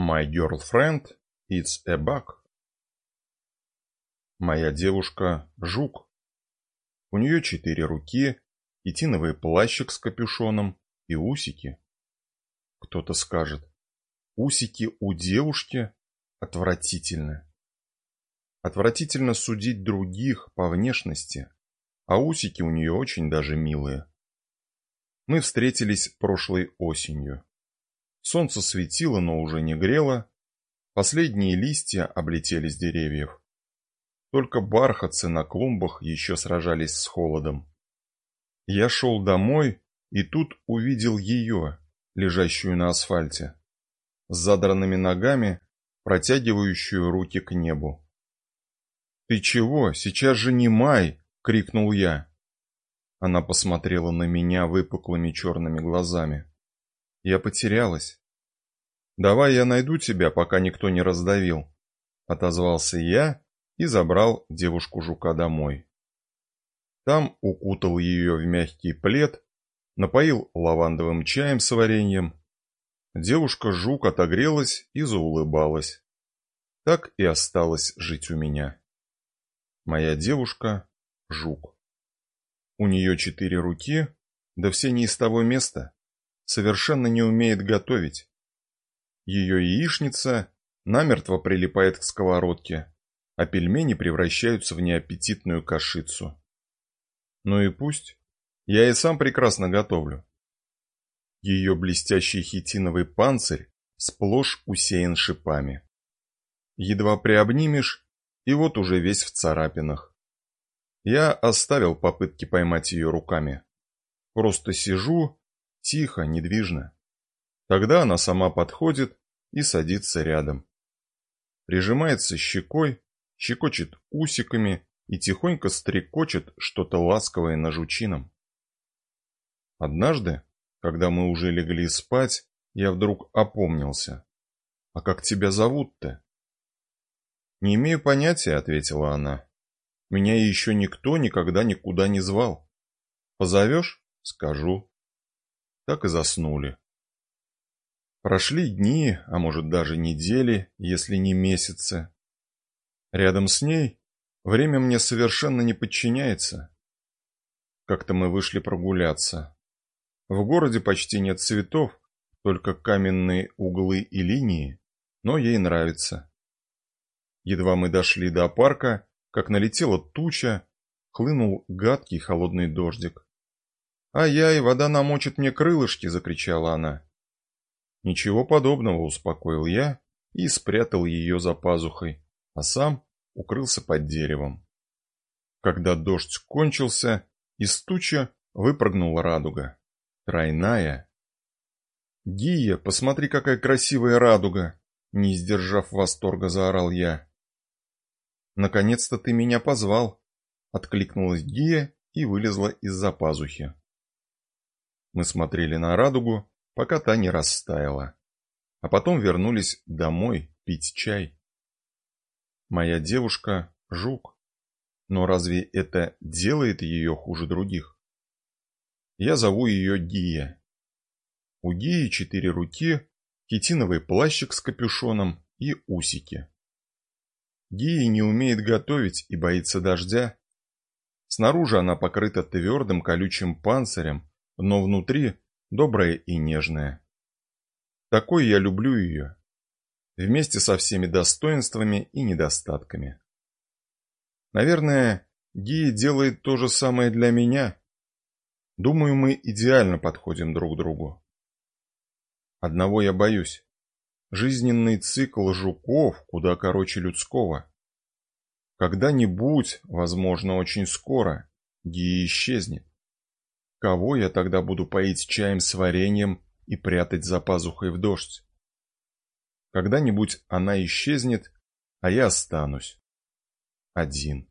My girlfriend is a bug. Моя девушка – жук. У нее четыре руки, хитиновый плащик с капюшоном и усики. Кто-то скажет, усики у девушки отвратительны. Отвратительно судить других по внешности, а усики у нее очень даже милые. Мы встретились прошлой осенью. Солнце светило, но уже не грело. Последние листья облетели с деревьев. Только бархатцы на клумбах еще сражались с холодом. Я шел домой и тут увидел ее, лежащую на асфальте, с задранными ногами, протягивающую руки к небу. «Ты чего? Сейчас же не май!» — крикнул я. Она посмотрела на меня выпуклыми черными глазами. Я потерялась. «Давай я найду тебя, пока никто не раздавил», — отозвался я и забрал девушку-жука домой. Там укутал ее в мягкий плед, напоил лавандовым чаем с вареньем. Девушка-жук отогрелась и заулыбалась. Так и осталась жить у меня. Моя девушка-жук. У нее четыре руки, да все не из того места. Совершенно не умеет готовить. Ее яичница намертво прилипает к сковородке, а пельмени превращаются в неаппетитную кашицу. Ну и пусть. Я и сам прекрасно готовлю. Ее блестящий хитиновый панцирь сплошь усеян шипами. Едва приобнимешь, и вот уже весь в царапинах. Я оставил попытки поймать ее руками. Просто сижу, тихо, недвижно. Тогда она сама подходит и садится рядом. Прижимается щекой, щекочет усиками и тихонько стрекочет что-то ласковое на жучином. Однажды, когда мы уже легли спать, я вдруг опомнился. «А как тебя зовут-то?» «Не имею понятия», — ответила она. «Меня еще никто никогда никуда не звал. Позовешь?» — скажу. Так и заснули. Прошли дни, а может даже недели, если не месяцы. Рядом с ней время мне совершенно не подчиняется. Как-то мы вышли прогуляться. В городе почти нет цветов, только каменные углы и линии, но ей нравится. Едва мы дошли до парка, как налетела туча, хлынул гадкий холодный дождик. «Ай-яй, вода намочит мне крылышки!» — закричала она. «Ничего подобного», — успокоил я и спрятал ее за пазухой, а сам укрылся под деревом. Когда дождь кончился, из тучи выпрыгнула радуга. Тройная. «Гия, посмотри, какая красивая радуга!» Не сдержав восторга, заорал я. «Наконец-то ты меня позвал!» Откликнулась Гия и вылезла из-за пазухи. Мы смотрели на радугу, пока та не растаяла. А потом вернулись домой пить чай. Моя девушка – жук. Но разве это делает ее хуже других? Я зову ее Гия. У Гии четыре руки, хитиновый плащик с капюшоном и усики. Гия не умеет готовить и боится дождя. Снаружи она покрыта твердым колючим панцирем, но внутри добрая и нежная. Такой я люблю ее, вместе со всеми достоинствами и недостатками. Наверное, Гия делает то же самое для меня. Думаю, мы идеально подходим друг другу. Одного я боюсь. Жизненный цикл жуков куда короче людского. Когда-нибудь, возможно, очень скоро, Гия исчезнет. Кого я тогда буду поить чаем с вареньем и прятать за пазухой в дождь? Когда-нибудь она исчезнет, а я останусь. Один.